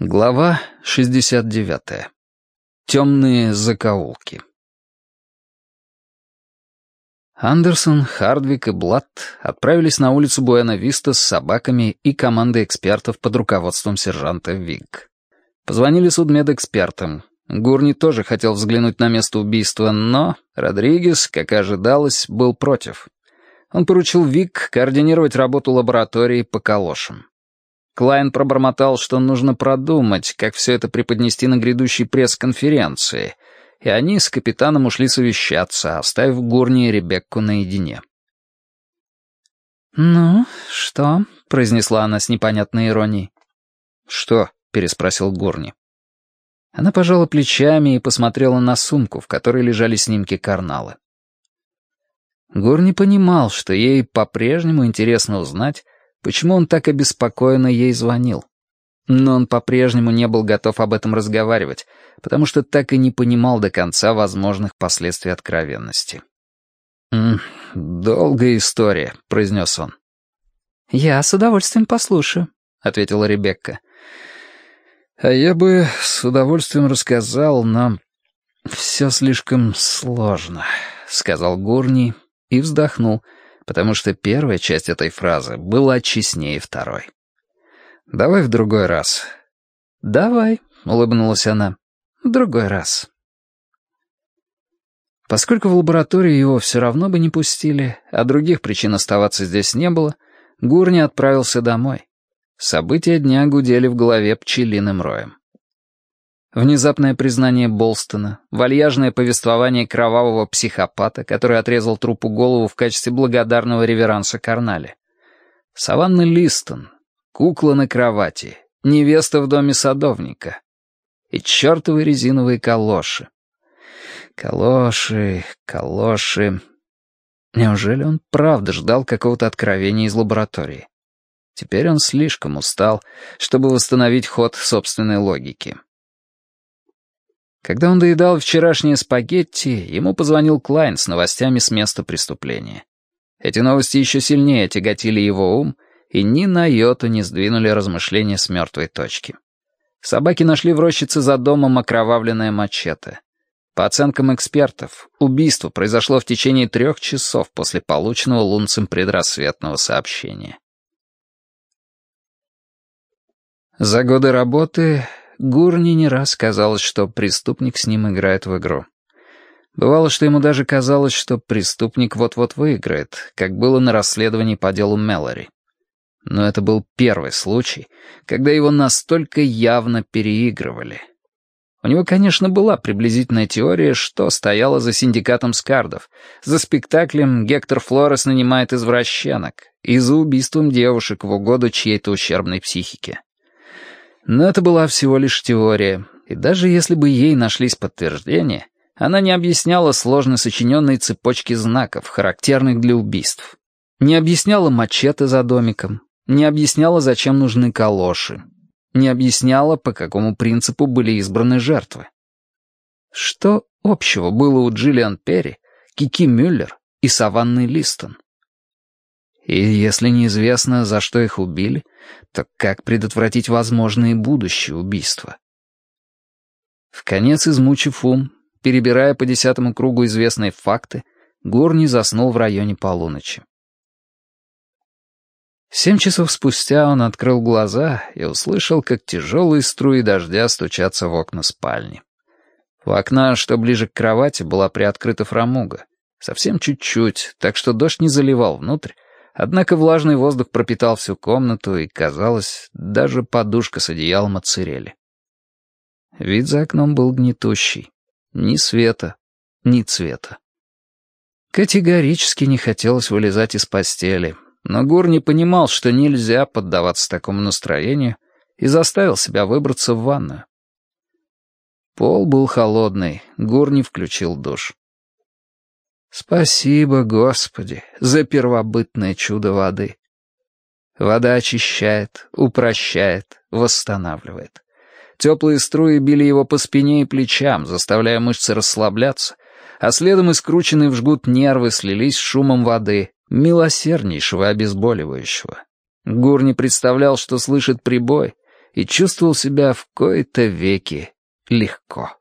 Глава 69. Темные закоулки. Андерсон, Хардвик и Блатт отправились на улицу Буэна-Виста с собаками и командой экспертов под руководством сержанта Вигг. Позвонили судмедэкспертам. Гурни тоже хотел взглянуть на место убийства, но Родригес, как и ожидалось, был против. Он поручил Вигг координировать работу лаборатории по калошам. Клайн пробормотал, что нужно продумать, как все это преподнести на грядущей пресс-конференции, и они с капитаном ушли совещаться, оставив Гурни и Ребекку наедине. «Ну, что?» — произнесла она с непонятной иронией. «Что?» — переспросил Гурни. Она пожала плечами и посмотрела на сумку, в которой лежали снимки карналы. Гурни понимал, что ей по-прежнему интересно узнать, Почему он так обеспокоенно ей звонил? Но он по-прежнему не был готов об этом разговаривать, потому что так и не понимал до конца возможных последствий откровенности. «М -м, «Долгая история», — произнес он. «Я с удовольствием послушаю», — ответила Ребекка. «А я бы с удовольствием рассказал, но все слишком сложно», — сказал Гурни и вздохнул, — потому что первая часть этой фразы была честнее второй. «Давай в другой раз». «Давай», — улыбнулась она, — «в другой раз». Поскольку в лабораторию его все равно бы не пустили, а других причин оставаться здесь не было, Гурни отправился домой. События дня гудели в голове пчелиным роем. Внезапное признание Болстона, вальяжное повествование кровавого психопата, который отрезал трупу голову в качестве благодарного реверанса Карнале. Саванна Листон, кукла на кровати, невеста в доме садовника. И чертовы резиновые калоши. Калоши, калоши. Неужели он правда ждал какого-то откровения из лаборатории? Теперь он слишком устал, чтобы восстановить ход собственной логики. Когда он доедал вчерашние спагетти, ему позвонил Клайн с новостями с места преступления. Эти новости еще сильнее тяготили его ум и ни на йоту не сдвинули размышления с мертвой точки. Собаки нашли в рощице за домом окровавленное мачете. По оценкам экспертов, убийство произошло в течение трех часов после полученного лунцем предрассветного сообщения. За годы работы Гурни не раз казалось, что преступник с ним играет в игру. Бывало, что ему даже казалось, что преступник вот-вот выиграет, как было на расследовании по делу Мэлори. Но это был первый случай, когда его настолько явно переигрывали. У него, конечно, была приблизительная теория, что стояло за синдикатом скардов. За спектаклем Гектор Флорес нанимает извращенок и за убийством девушек в угоду чьей-то ущербной психике. Но это была всего лишь теория, и даже если бы ей нашлись подтверждения, она не объясняла сложно сочиненной цепочки знаков, характерных для убийств. Не объясняла мачете за домиком, не объясняла, зачем нужны калоши, не объясняла, по какому принципу были избраны жертвы. Что общего было у Джиллиан Перри, Кики Мюллер и Саванны Листон? И если неизвестно, за что их убили, то как предотвратить возможные будущие убийства? В конец измучив ум, перебирая по десятому кругу известные факты, Горни заснул в районе полуночи. Семь часов спустя он открыл глаза и услышал, как тяжелые струи дождя стучатся в окна спальни. У окна, что ближе к кровати, была приоткрыта фрамуга. Совсем чуть-чуть, так что дождь не заливал внутрь, Однако влажный воздух пропитал всю комнату, и, казалось, даже подушка с одеялом отсырели. Вид за окном был гнетущий. Ни света, ни цвета. Категорически не хотелось вылезать из постели, но Гур понимал, что нельзя поддаваться такому настроению, и заставил себя выбраться в ванную. Пол был холодный, Гур включил душ. Спасибо, Господи, за первобытное чудо воды. Вода очищает, упрощает, восстанавливает. Теплые струи били его по спине и плечам, заставляя мышцы расслабляться, а следом и в жгут нервы слились с шумом воды, милосерднейшего обезболивающего. Гур не представлял, что слышит прибой, и чувствовал себя в кои-то веки легко.